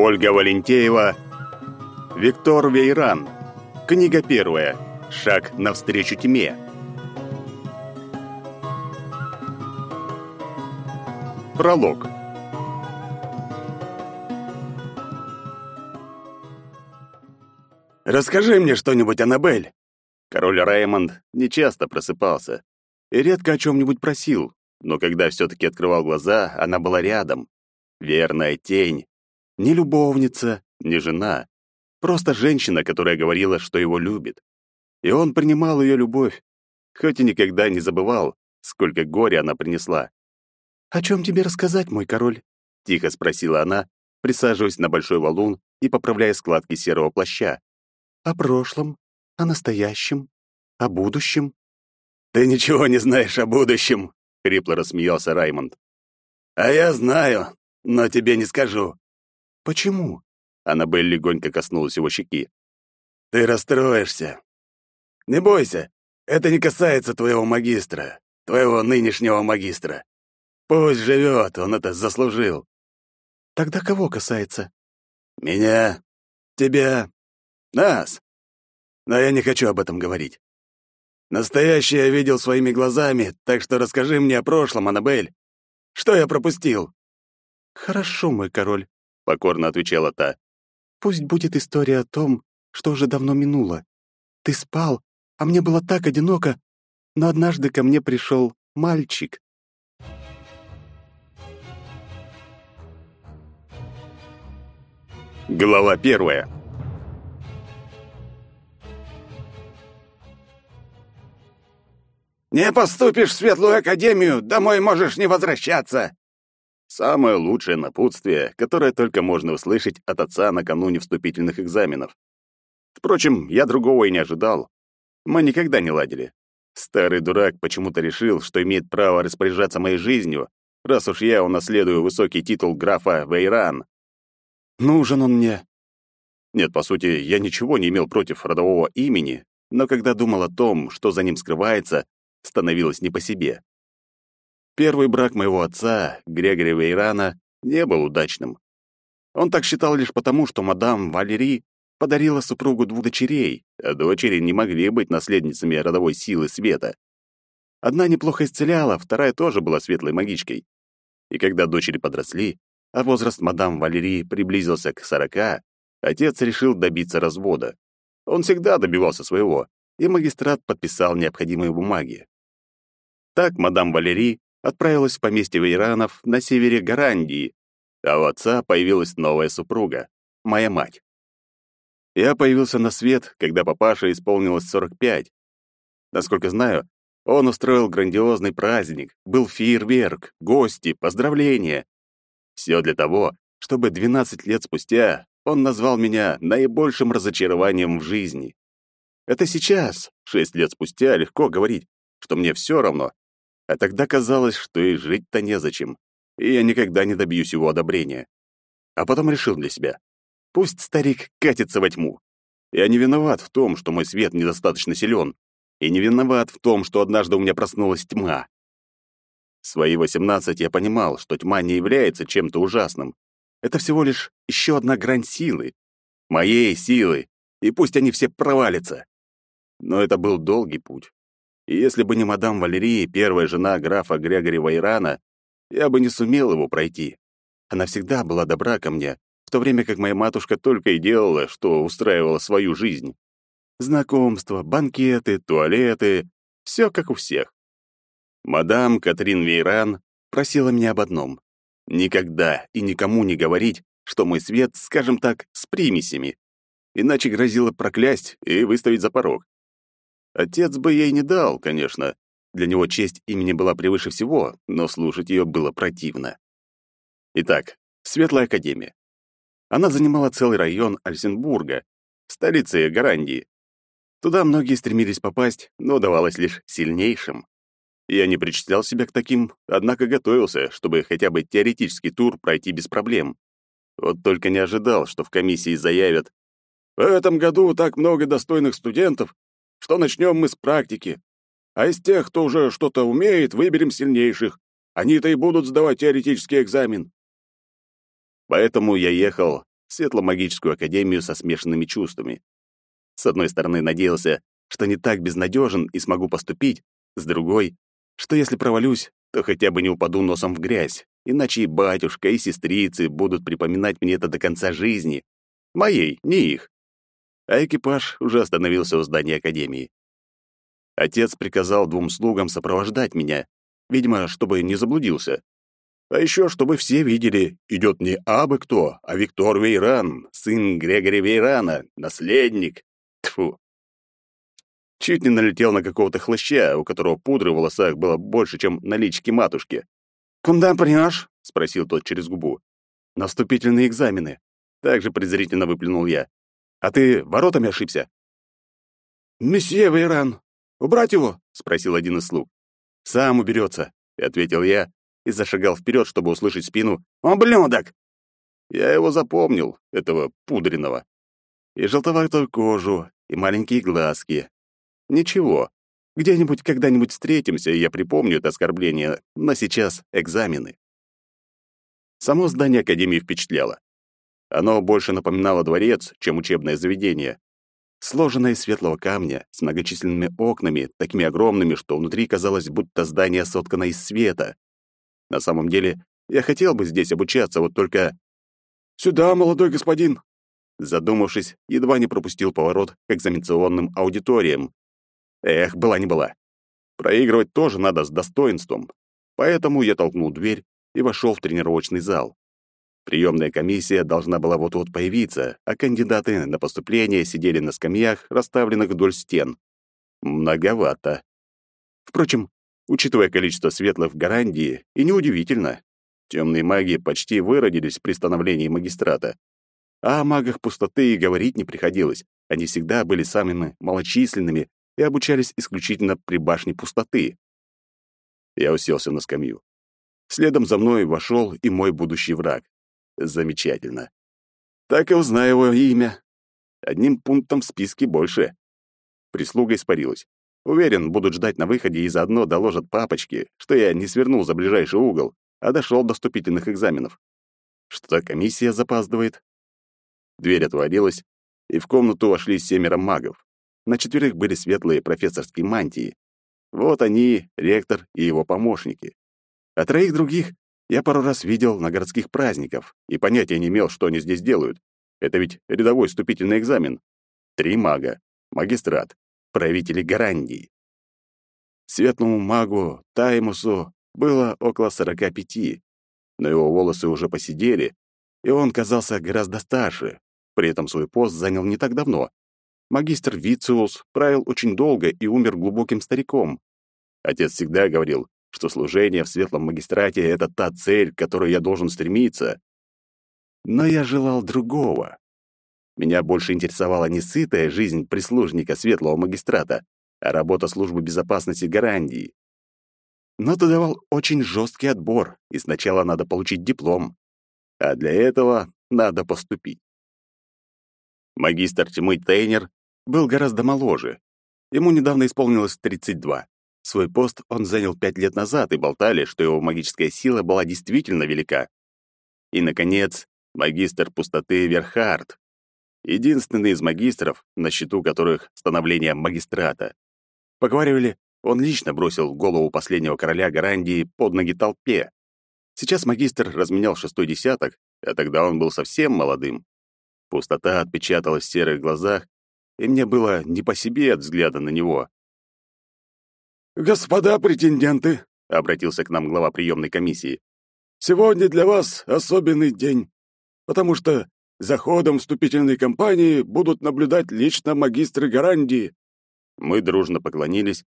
Ольга Валентеева, Виктор Вейран. Книга первая. Шаг навстречу тьме. Пролог. «Расскажи мне что-нибудь, Аннабель!» Король Раймонд нечасто просыпался и редко о чем-нибудь просил, но когда все-таки открывал глаза, она была рядом. Верная тень. Не любовница, не жена. Просто женщина, которая говорила, что его любит. И он принимал ее любовь, хоть и никогда не забывал, сколько горя она принесла. «О чем тебе рассказать, мой король?» — тихо спросила она, присаживаясь на большой валун и поправляя складки серого плаща. «О прошлом, о настоящем, о будущем?» «Ты ничего не знаешь о будущем», — хрипло рассмеялся Раймонд. «А я знаю, но тебе не скажу». «Почему?» — Аннабель легонько коснулась его щеки. «Ты расстроишься. Не бойся, это не касается твоего магистра, твоего нынешнего магистра. Пусть живет, он это заслужил». «Тогда кого касается?» «Меня, тебя, нас. Но я не хочу об этом говорить. Настоящее я видел своими глазами, так что расскажи мне о прошлом, Аннабель. Что я пропустил?» «Хорошо, мой король», — покорно отвечала та. «Пусть будет история о том, что уже давно минуло. Ты спал, а мне было так одиноко, но однажды ко мне пришел мальчик». Глава первая. «Не поступишь в Светлую Академию, домой можешь не возвращаться!» Самое лучшее напутствие, которое только можно услышать от отца накануне вступительных экзаменов. Впрочем, я другого и не ожидал. Мы никогда не ладили. Старый дурак почему-то решил, что имеет право распоряжаться моей жизнью, раз уж я унаследую высокий титул графа Вейран. Нужен он мне. Нет, по сути, я ничего не имел против родового имени, но когда думал о том, что за ним скрывается, становилось не по себе. Первый брак моего отца, Грегори Вейрана, не был удачным. Он так считал лишь потому, что мадам Валерий подарила супругу двух дочерей, а дочери не могли быть наследницами родовой силы света. Одна неплохо исцеляла, вторая тоже была светлой магичкой. И когда дочери подросли, а возраст мадам Валерии приблизился к сорока, отец решил добиться развода. Он всегда добивался своего, и магистрат подписал необходимые бумаги. Так мадам Валерий отправилась в поместье Вейранов на севере Гарандии, а у отца появилась новая супруга, моя мать. Я появился на свет, когда папаше исполнилось 45. Насколько знаю, он устроил грандиозный праздник, был фейерверк, гости, поздравления. Все для того, чтобы 12 лет спустя он назвал меня наибольшим разочарованием в жизни. Это сейчас, шесть лет спустя, легко говорить, что мне все равно, а тогда казалось, что и жить-то незачем, и я никогда не добьюсь его одобрения. А потом решил для себя. Пусть старик катится во тьму. Я не виноват в том, что мой свет недостаточно силен, и не виноват в том, что однажды у меня проснулась тьма. В свои восемнадцать я понимал, что тьма не является чем-то ужасным. Это всего лишь еще одна грань силы. Моей силы. И пусть они все провалятся. Но это был долгий путь. И если бы не мадам Валерия, первая жена графа Грегори Вайрана, я бы не сумел его пройти. Она всегда была добра ко мне, в то время как моя матушка только и делала, что устраивала свою жизнь. Знакомства, банкеты, туалеты — все как у всех. Мадам Катрин Вейран просила меня об одном — никогда и никому не говорить, что мой свет, скажем так, с примесями, иначе грозило проклясть и выставить за порог. Отец бы ей не дал, конечно. Для него честь имени была превыше всего, но слушать ее было противно. Итак, Светлая Академия. Она занимала целый район Альсенбурга, столицы Гарандии. Туда многие стремились попасть, но давалось лишь сильнейшим. Я не причислял себя к таким, однако готовился, чтобы хотя бы теоретический тур пройти без проблем. Вот только не ожидал, что в комиссии заявят «В этом году так много достойных студентов, что начнем мы с практики. А из тех, кто уже что-то умеет, выберем сильнейших. Они-то и будут сдавать теоретический экзамен. Поэтому я ехал в светло-магическую академию со смешанными чувствами. С одной стороны, надеялся, что не так безнадежен и смогу поступить, с другой, что если провалюсь, то хотя бы не упаду носом в грязь, иначе и батюшка, и сестрицы будут припоминать мне это до конца жизни. Моей, не их. А экипаж уже остановился у здания академии. Отец приказал двум слугам сопровождать меня, видимо, чтобы не заблудился. А еще, чтобы все видели, идет не абы кто, а Виктор Вейран, сын Грегори Вейрана, наследник. Тфу. Чуть не налетел на какого-то хлыща, у которого пудры в волосах было больше, чем на личике матушки. «Куда прешь?» — спросил тот через губу. «На вступительные экзамены». Также презрительно выплюнул я. «А ты воротами ошибся?» «Месье Вейран, убрать его?» — спросил один из слуг. «Сам уберется», — ответил я и зашагал вперед, чтобы услышать спину «Ублюдок!». Я его запомнил, этого пудренного. И желтоватую кожу, и маленькие глазки, Ничего. Где-нибудь когда-нибудь встретимся, и я припомню это оскорбление, но сейчас экзамены. Само здание Академии впечатляло. Оно больше напоминало дворец, чем учебное заведение. Сложенное из светлого камня, с многочисленными окнами, такими огромными, что внутри казалось, будто здание соткано из света. На самом деле, я хотел бы здесь обучаться, вот только... «Сюда, молодой господин!» Задумавшись, едва не пропустил поворот к экзаменационным аудиториям, Эх, была не была. Проигрывать тоже надо с достоинством. Поэтому я толкнул дверь и вошел в тренировочный зал. Приемная комиссия должна была вот-вот появиться, а кандидаты на поступление сидели на скамьях, расставленных вдоль стен. Многовато. Впрочем, учитывая количество светлых в Гарандии, и неудивительно. Темные маги почти выродились при становлении магистрата. А о магах пустоты и говорить не приходилось. Они всегда были самыми малочисленными и обучались исключительно при башне пустоты. Я уселся на скамью. Следом за мной вошел и мой будущий враг. Замечательно. Так и узнаю его имя. Одним пунктом в списке больше. Прислуга испарилась. Уверен, будут ждать на выходе и заодно доложат папочке, что я не свернул за ближайший угол, а дошел до вступительных экзаменов. Что комиссия запаздывает. Дверь отворилась, и в комнату вошли семеро магов. На четверых были светлые профессорские мантии. Вот они, ректор и его помощники. А троих других я пару раз видел на городских праздниках и понятия не имел, что они здесь делают. Это ведь рядовой вступительный экзамен. Три мага, магистрат, правители Гарандии. Светлому магу Таймусу было около сорока пяти, но его волосы уже посидели, и он казался гораздо старше. При этом свой пост занял не так давно, Магистр Вициус правил очень долго и умер глубоким стариком. Отец всегда говорил, что служение в светлом магистрате — это та цель, к которой я должен стремиться. Но я желал другого. Меня больше интересовала не сытая жизнь прислужника светлого магистрата, а работа службы безопасности Гарандии. Но ты давал очень жесткий отбор, и сначала надо получить диплом. А для этого надо поступить. Магистр тьмы Тейнер был гораздо моложе. Ему недавно исполнилось 32. Свой пост он занял пять лет назад, и болтали, что его магическая сила была действительно велика. И, наконец, магистр пустоты Верхард. Единственный из магистров, на счету которых становление магистрата. Поговаривали, он лично бросил голову последнего короля Гарандии под ноги толпе. Сейчас магистр разменял шестой десяток, а тогда он был совсем молодым. Пустота отпечаталась в серых глазах, и мне было не по себе от взгляда на него. «Господа претенденты», — обратился к нам глава приемной комиссии, «сегодня для вас особенный день, потому что за ходом вступительной кампании будут наблюдать лично магистры Гарандии». Мы дружно поклонились,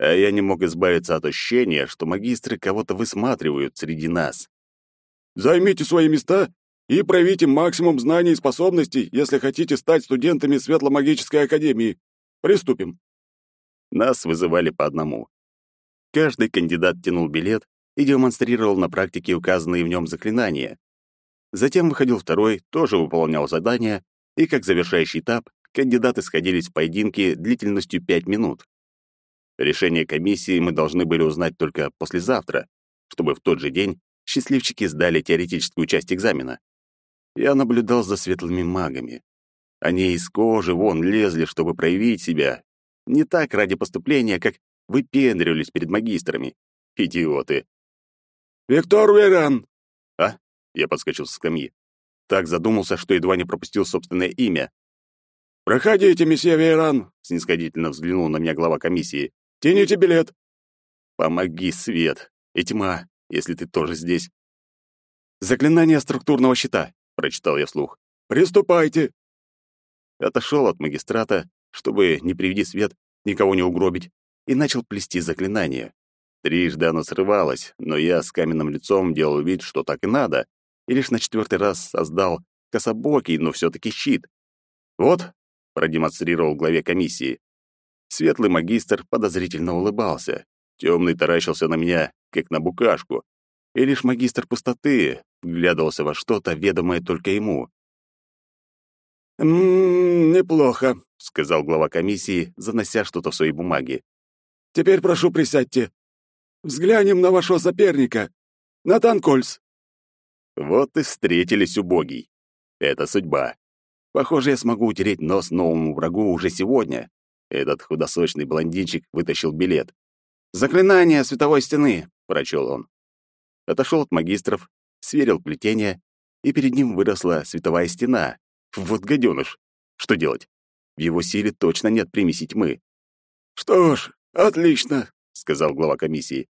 а я не мог избавиться от ощущения, что магистры кого-то высматривают среди нас. «Займите свои места и проявите максимум знаний и способностей, если хотите стать студентами Светломагической академии. Приступим. Нас вызывали по одному. Каждый кандидат тянул билет и демонстрировал на практике указанные в нем заклинания. Затем выходил второй, тоже выполнял задания, и как завершающий этап кандидаты сходились в поединке длительностью 5 минут. Решение комиссии мы должны были узнать только послезавтра, чтобы в тот же день счастливчики сдали теоретическую часть экзамена. я наблюдал за светлыми магами. Они из кожи вон лезли, чтобы проявить себя. Не так ради поступления, как выпендривались перед магистрами. Идиоты. «Виктор Веран!» «А?» — я подскочил с скамьи. Так задумался, что едва не пропустил собственное имя. «Проходите, месье Вейран», — снисходительно взглянул на меня глава комиссии. «Тяните билет». «Помоги, Свет, и тьма, если ты тоже здесь». «Заклинание структурного щита», — прочитал я вслух. «Приступайте». Отошел от магистрата, чтобы, не приведи свет, никого не угробить, и начал плести заклинание. Трижды оно срывалось, но я с каменным лицом делал вид, что так и надо, и лишь на четвертый раз создал кособокий, но все таки щит. «Вот», — продемонстрировал главе комиссии. Светлый магистр подозрительно улыбался. Темный таращился на меня, как на букашку. И лишь магистр пустоты вглядывался во что-то, ведомое только ему. «М-м, неплохо», — сказал глава комиссии, занося что-то в свои бумаги. «Теперь прошу присядьте. Взглянем на вашего соперника. Натан Кольц». Вот и встретились убогий. Это судьба. Похоже, я смогу утереть нос новому врагу уже сегодня. Этот худосочный блондинчик вытащил билет. «Заклинание световой стены», — прочел он. Отошел от магистров, сверил плетение, и перед ним выросла световая стена. Вот гаденыш. Что делать? В его силе точно нет примеси тьмы. «Что ж, отлично», — сказал глава комиссии.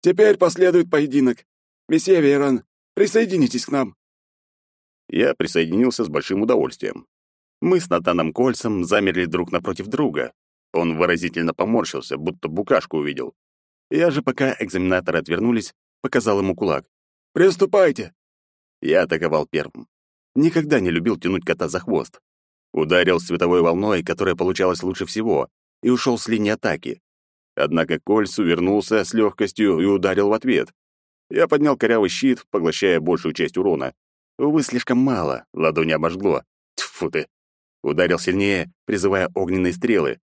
«Теперь последует поединок. Месье Верон, присоединитесь к нам». Я присоединился с большим удовольствием. Мы с Натаном Кольцем замерли друг напротив друга. Он выразительно поморщился, будто букашку увидел. Я же, пока экзаменаторы отвернулись, показал ему кулак. «Приступайте!» Я атаковал первым. Никогда не любил тянуть кота за хвост. Ударил световой волной, которая получалась лучше всего, и ушел с линии атаки. Однако Кольц увернулся с легкостью и ударил в ответ. Я поднял корявый щит, поглощая большую часть урона. Увы, слишком мало, ладони обожгло. Тьфу ты. Ударил сильнее, призывая огненные стрелы.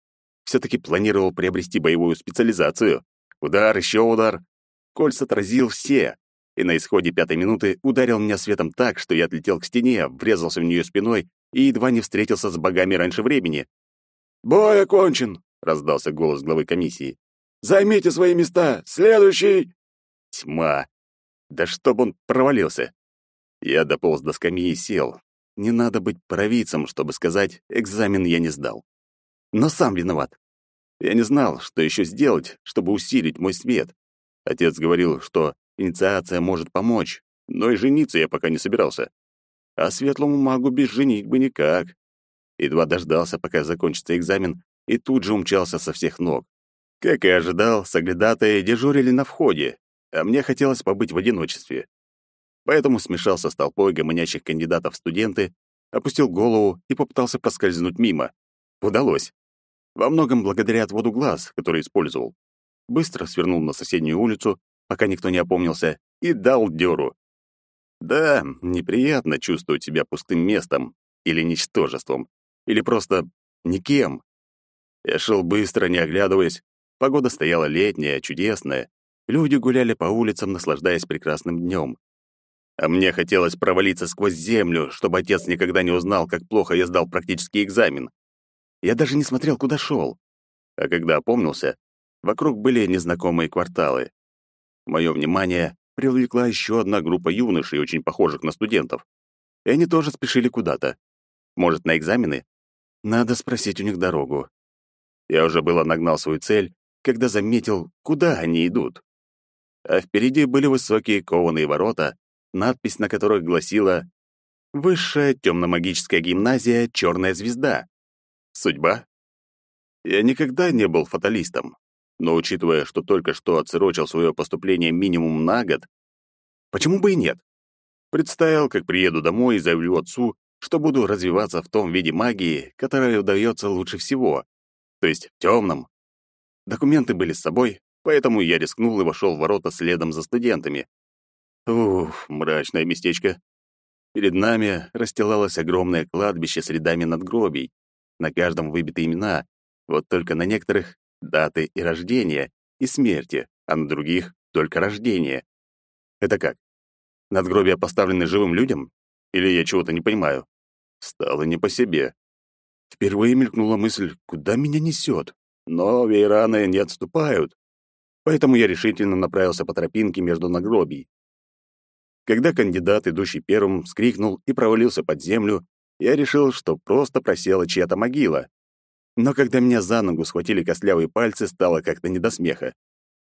Все-таки планировал приобрести боевую специализацию. Удар, еще удар. Кольц отразил все. И на исходе пятой минуты ударил меня светом так, что я отлетел к стене, врезался в нее спиной и едва не встретился с богами раньше времени. «Бой окончен!» — раздался голос главы комиссии. «Займите свои места! Следующий!» Тьма! Да чтоб он провалился! Я дополз до скамьи и сел. Не надо быть провидцем, чтобы сказать, экзамен я не сдал. Но сам виноват. Я не знал, что еще сделать, чтобы усилить мой свет. Отец говорил, что инициация может помочь, но и жениться я пока не собирался. А светлому магу без женитьбы никак. Едва дождался, пока закончится экзамен, и тут же умчался со всех ног. Как и ожидал, соглядатые дежурили на входе, а мне хотелось побыть в одиночестве. Поэтому смешался с толпой гомонящих кандидатов в студенты, опустил голову и попытался проскользнуть мимо. Удалось. Во многом благодаря отводу глаз, который использовал. Быстро свернул на соседнюю улицу, пока никто не опомнился, и дал дёру. Да, неприятно чувствовать себя пустым местом или ничтожеством, или просто никем. Я шел быстро, не оглядываясь, Погода стояла летняя, чудесная. Люди гуляли по улицам, наслаждаясь прекрасным днем. А мне хотелось провалиться сквозь землю, чтобы отец никогда не узнал, как плохо я сдал практический экзамен. Я даже не смотрел, куда шел. А когда опомнился, вокруг были незнакомые кварталы. Мое внимание привлекла еще одна группа юношей, очень похожих на студентов. И они тоже спешили куда-то. Может, на экзамены? Надо спросить у них дорогу. Я уже было нагнал свою цель, когда заметил, куда они идут. А впереди были высокие кованые ворота, надпись на которых гласила «Высшая темно-магическая гимназия «Черная звезда». Судьба? Я никогда не был фаталистом, но учитывая, что только что отсрочил свое поступление минимум на год, почему бы и нет? Представил, как приеду домой и заявлю отцу, что буду развиваться в том виде магии, которая удается лучше всего, то есть в темном, Документы были с собой, поэтому я рискнул и вошел в ворота следом за студентами. Уф, мрачное местечко. Перед нами расстилалось огромное кладбище с рядами надгробий. На каждом выбиты имена, вот только на некоторых — даты и рождения, и смерти, а на других — только рождение. Это как? Надгробия поставлены живым людям? Или я чего-то не понимаю? Стало не по себе. Впервые мелькнула мысль, куда меня несет. Но вейраны не отступают. Поэтому я решительно направился по тропинке между нагробий. Когда кандидат, идущий первым, скрикнул и провалился под землю, я решил, что просто просела чья-то могила. Но когда меня за ногу схватили костлявые пальцы, стало как-то не до смеха.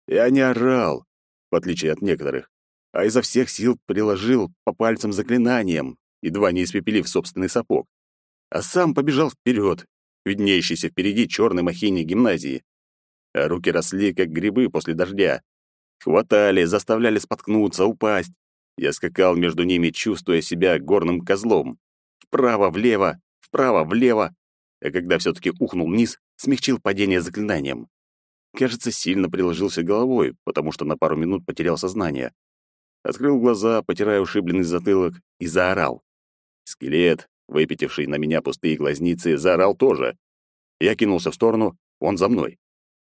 Я не орал, в отличие от некоторых, а изо всех сил приложил по пальцам заклинанием, едва не испепелив собственный сапог. А сам побежал вперед, виднеющийся впереди черной махине гимназии. А руки росли, как грибы после дождя. Хватали, заставляли споткнуться, упасть. Я скакал между ними, чувствуя себя горным козлом. Вправо-влево, вправо-влево. А когда все таки ухнул вниз, смягчил падение заклинанием. Кажется, сильно приложился головой, потому что на пару минут потерял сознание. Открыл глаза, потирая ушибленный затылок, и заорал. Скелет, выпятивший на меня пустые глазницы, заорал тоже. Я кинулся в сторону, он за мной.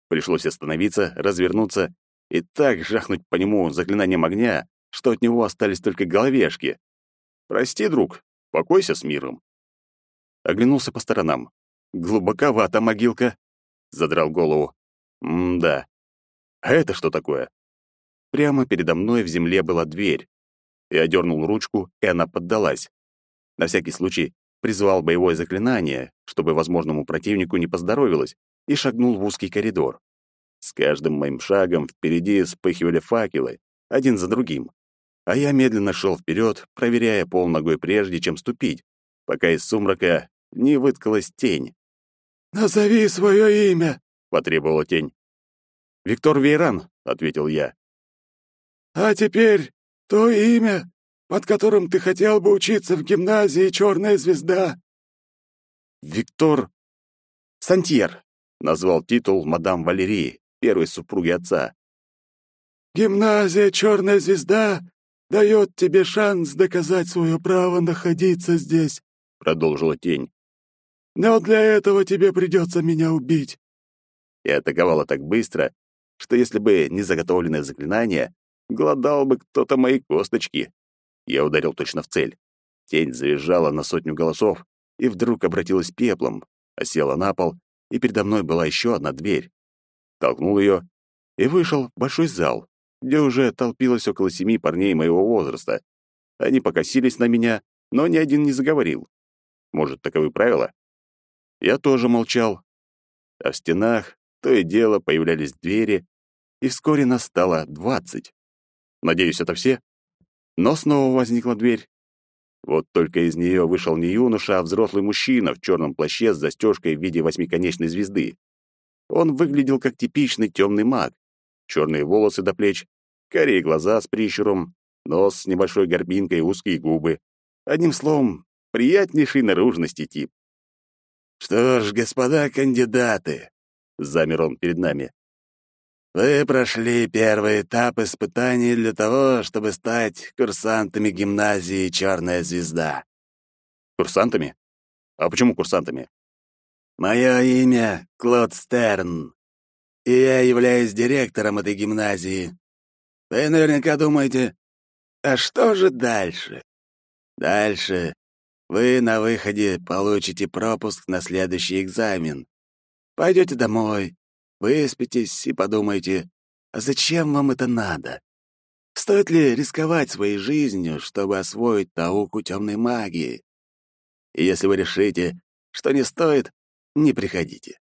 Пришлось остановиться, развернуться и так жахнуть по нему заклинанием огня, что от него остались только головешки. «Прости, друг, покойся с миром». Оглянулся по сторонам. «Глубоковато могилка», — задрал голову. М-да. А это что такое? Прямо передо мной в земле была дверь. Я дернул ручку, и она поддалась. На всякий случай призвал боевое заклинание, чтобы возможному противнику не поздоровилось, и шагнул в узкий коридор. С каждым моим шагом впереди вспыхивали факелы, один за другим. А я медленно шел вперед, проверяя пол ногой прежде, чем ступить, пока из сумрака не выткалась тень. «Назови свое имя!» — потребовала тень. «Виктор Вейран», — ответил я. «А теперь то имя, под которым ты хотел бы учиться в гимназии «Черная звезда». «Виктор Сантьер», — назвал титул мадам Валерии, первой супруги отца. «Гимназия «Черная звезда» дает тебе шанс доказать свое право находиться здесь», — продолжила тень. «Но для этого тебе придется меня убить и атаковала так быстро, что если бы не заготовленное заклинание, голодал бы кто-то мои косточки. Я ударил точно в цель. Тень завизжала на сотню голосов и вдруг обратилась пеплом, осела на пол, и передо мной была еще одна дверь. Толкнул ее и вышел в большой зал, где уже толпилось около семи парней моего возраста. Они покосились на меня, но ни один не заговорил. Может, таковы правила? Я тоже молчал. А в стенах то и дело появлялись двери, и вскоре нас стало двадцать. Надеюсь, это все? Но снова возникла дверь. Вот только из нее вышел не юноша, а взрослый мужчина в черном плаще с застежкой в виде восьмиконечной звезды. Он выглядел как типичный темный маг. Черные волосы до плеч, карие глаза с прищуром, нос с небольшой горбинкой и узкие губы. Одним словом, приятнейший наружности тип. «Что ж, господа кандидаты, замер он перед нами. Вы прошли первый этап испытаний для того, чтобы стать курсантами гимназии «Черная звезда». Курсантами? А почему курсантами? Мое имя Клод Стерн, и я являюсь директором этой гимназии. Вы наверняка думаете, а что же дальше? Дальше вы на выходе получите пропуск на следующий экзамен. Пойдете домой, выспитесь и подумайте, а зачем вам это надо? Стоит ли рисковать своей жизнью, чтобы освоить науку темной магии? И если вы решите, что не стоит, не приходите.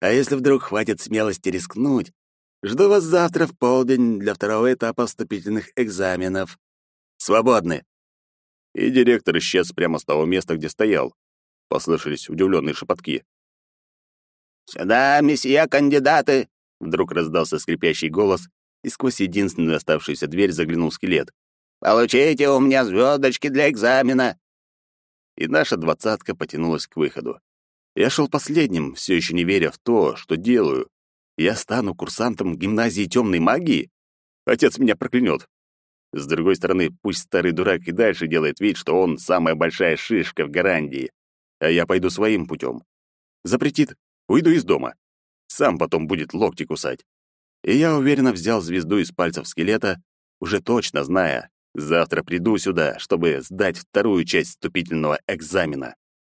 А если вдруг хватит смелости рискнуть, жду вас завтра в полдень для второго этапа вступительных экзаменов. Свободны. И директор исчез прямо с того места, где стоял. Послышались удивленные шепотки. «Сюда, месье кандидаты!» Вдруг раздался скрипящий голос, и сквозь единственную оставшуюся дверь заглянул скелет. «Получите у меня звездочки для экзамена!» И наша двадцатка потянулась к выходу. Я шел последним, все еще не веря в то, что делаю. Я стану курсантом гимназии темной магии? Отец меня проклянет. С другой стороны, пусть старый дурак и дальше делает вид, что он самая большая шишка в Гарандии, а я пойду своим путем. Запретит, Уйду из дома. Сам потом будет локти кусать. И я уверенно взял звезду из пальцев скелета, уже точно зная, Завтра приду сюда, чтобы сдать вторую часть вступительного экзамена.